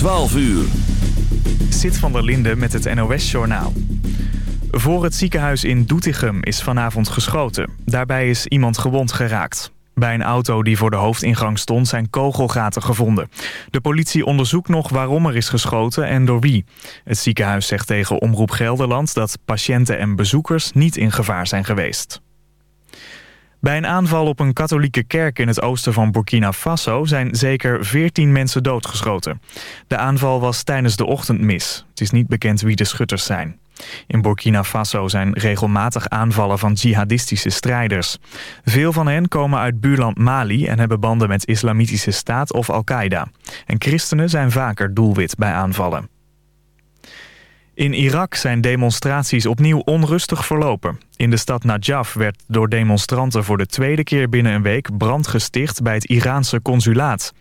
12 uur. Zit van der Linde met het NOS-journaal. Voor het ziekenhuis in Doetinchem is vanavond geschoten. Daarbij is iemand gewond geraakt. Bij een auto die voor de hoofdingang stond zijn kogelgaten gevonden. De politie onderzoekt nog waarom er is geschoten en door wie. Het ziekenhuis zegt tegen Omroep Gelderland dat patiënten en bezoekers niet in gevaar zijn geweest. Bij een aanval op een katholieke kerk in het oosten van Burkina Faso zijn zeker 14 mensen doodgeschoten. De aanval was tijdens de ochtendmis. Het is niet bekend wie de schutters zijn. In Burkina Faso zijn regelmatig aanvallen van jihadistische strijders. Veel van hen komen uit buurland Mali en hebben banden met Islamitische Staat of Al-Qaeda. En christenen zijn vaker doelwit bij aanvallen. In Irak zijn demonstraties opnieuw onrustig verlopen. In de stad Najaf werd door demonstranten voor de tweede keer binnen een week brand gesticht bij het Iraanse consulaat.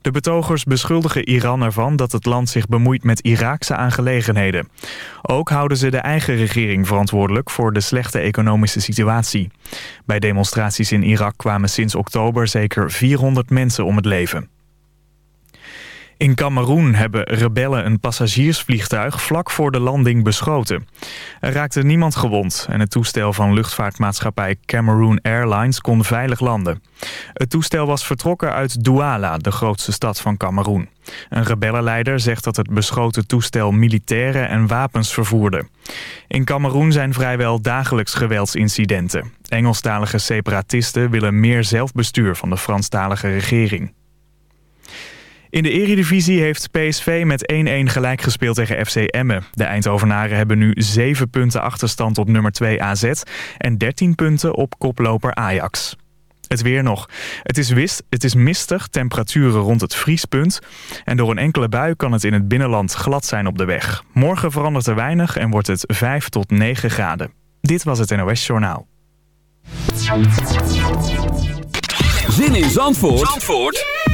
De betogers beschuldigen Iran ervan dat het land zich bemoeit met Iraakse aangelegenheden. Ook houden ze de eigen regering verantwoordelijk voor de slechte economische situatie. Bij demonstraties in Irak kwamen sinds oktober zeker 400 mensen om het leven. In Cameroen hebben rebellen een passagiersvliegtuig vlak voor de landing beschoten. Er raakte niemand gewond en het toestel van luchtvaartmaatschappij Cameroon Airlines kon veilig landen. Het toestel was vertrokken uit Douala, de grootste stad van Cameroen. Een rebellenleider zegt dat het beschoten toestel militairen en wapens vervoerde. In Cameroen zijn vrijwel dagelijks geweldsincidenten. Engelstalige separatisten willen meer zelfbestuur van de Franstalige regering. In de eredivisie heeft PSV met 1-1 gelijk gespeeld tegen FC Emmen. De Eindhovenaren hebben nu 7 punten achterstand op nummer 2 AZ... en 13 punten op koploper Ajax. Het weer nog. Het is, wist, het is mistig, temperaturen rond het vriespunt. En door een enkele bui kan het in het binnenland glad zijn op de weg. Morgen verandert er weinig en wordt het 5 tot 9 graden. Dit was het NOS Journaal. Zin in Zandvoort, Zandvoort?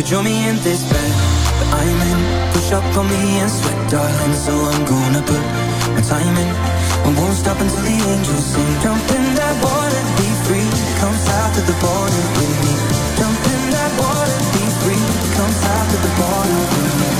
could throw me in this bed. That I'm in Push up on me and sweat, darling So I'm gonna put my time in. I won't stop until the angels sing. Jump in that water, be free. Come south to the border with me. Jump in that water, be free. Come south to the border with me.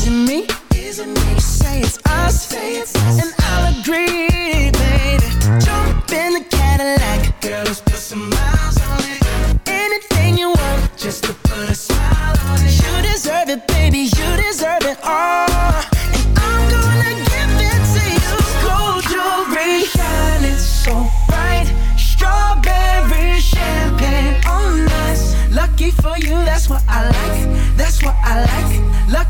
Is it me? Is it me? Say it's us. Say it's us. And I'll agree, baby. Jump in the Cadillac. Girl, let's put some miles on it. Anything you want, just to put a smile on it. You deserve it, baby. You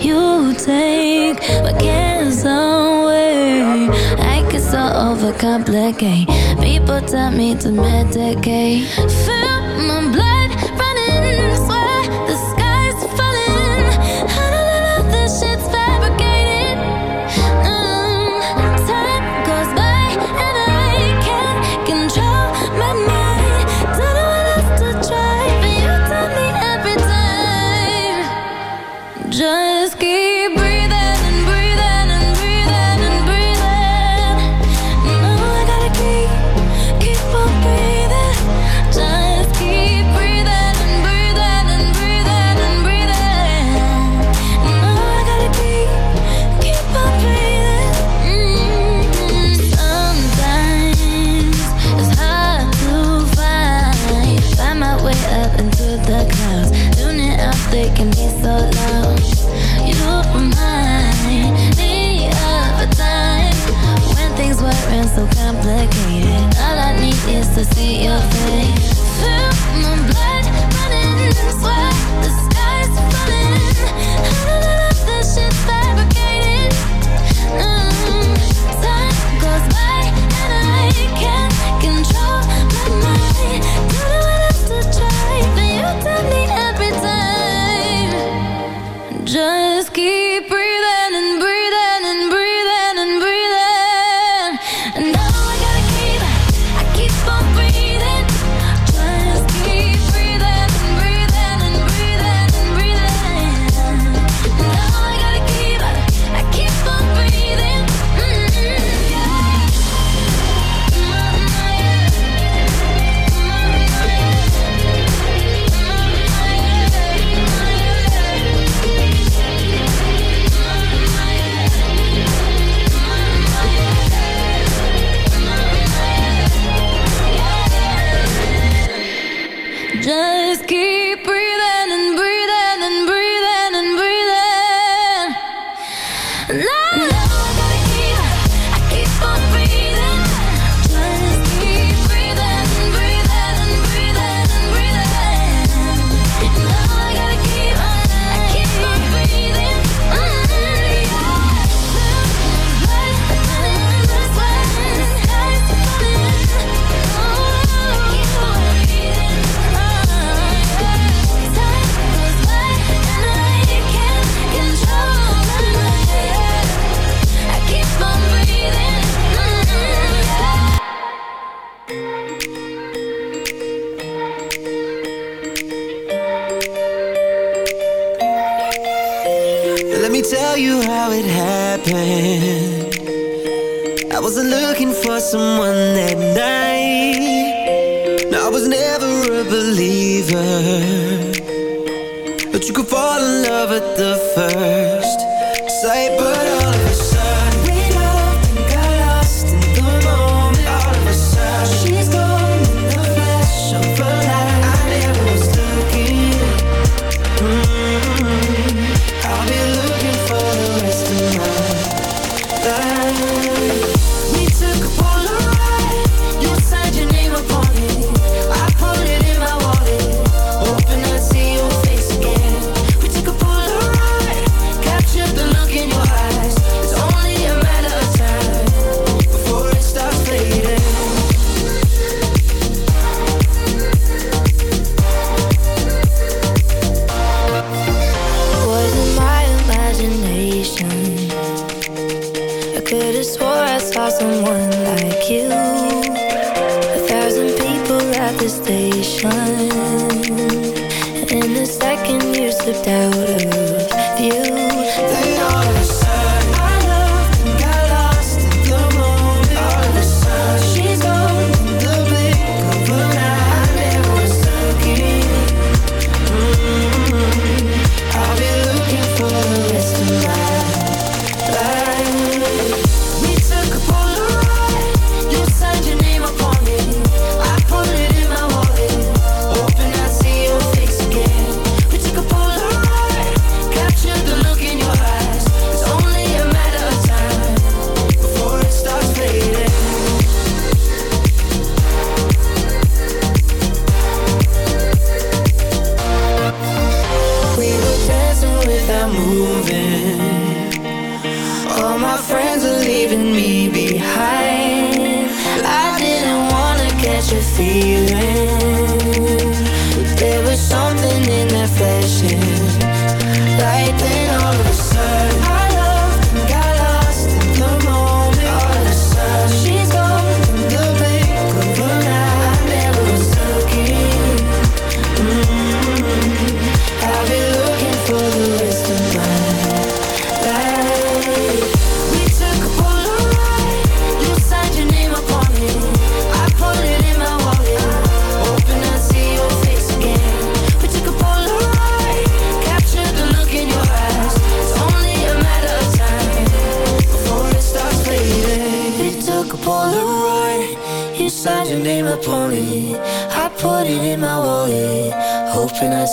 You take my cares away. I get so overcomplicate. People tell me to medicate. Feel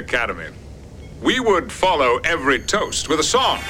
Academy, we would follow every toast with a song.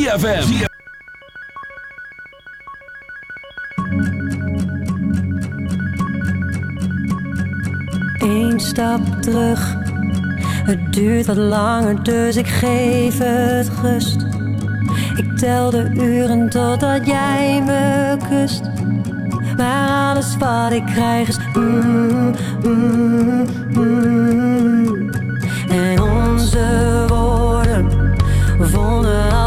ZFM. Eén stap terug. Het duurt wat langer, dus ik geef het rust. Ik tel de uren totdat jij me kust. Maar alles wat ik krijg is. Mm, mm, mm, en onze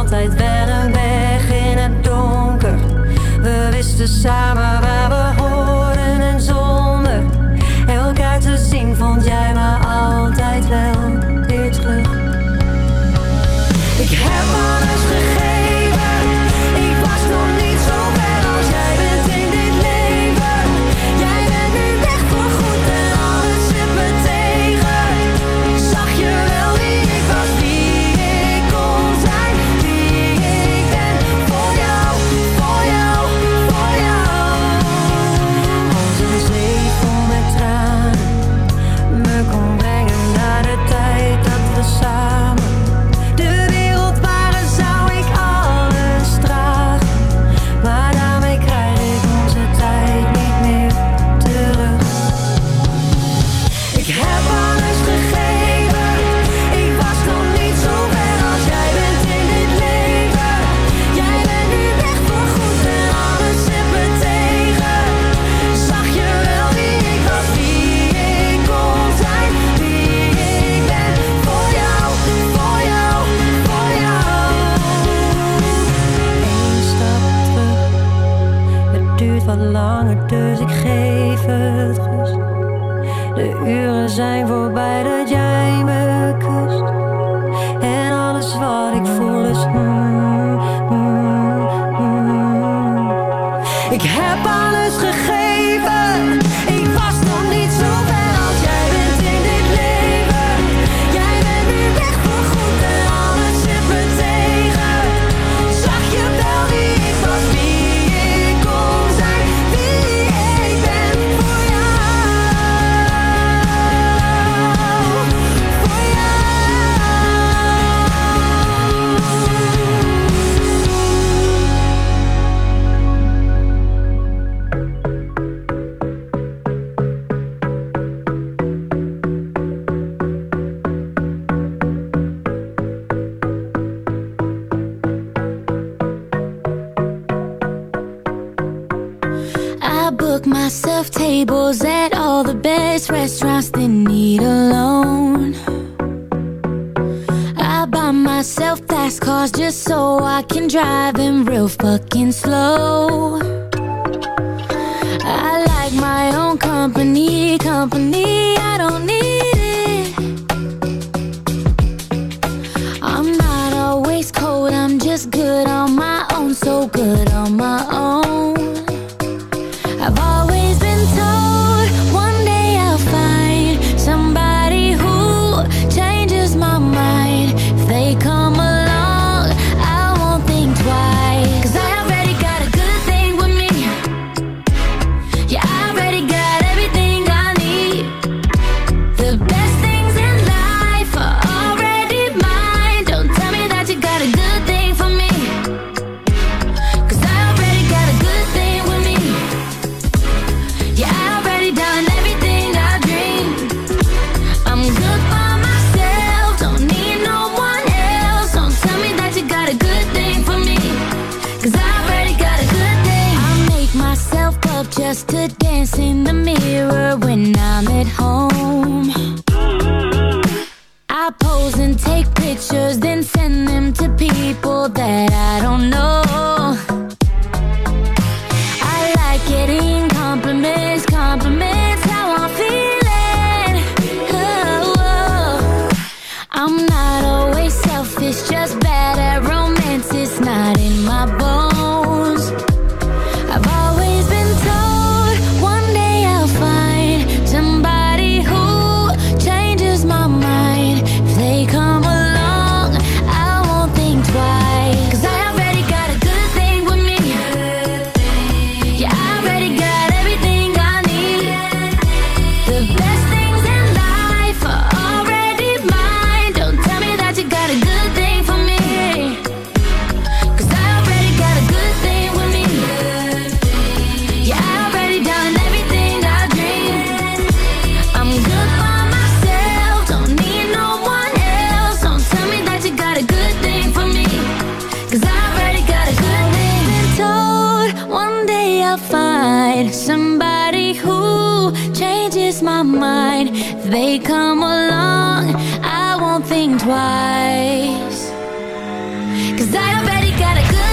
altijd wel een weg in het donker. We wisten samen waar we horen en zonder elkaar te zien vond jij me come I'll find somebody who changes my mind. If they come along, I won't think twice. Cause I already got a good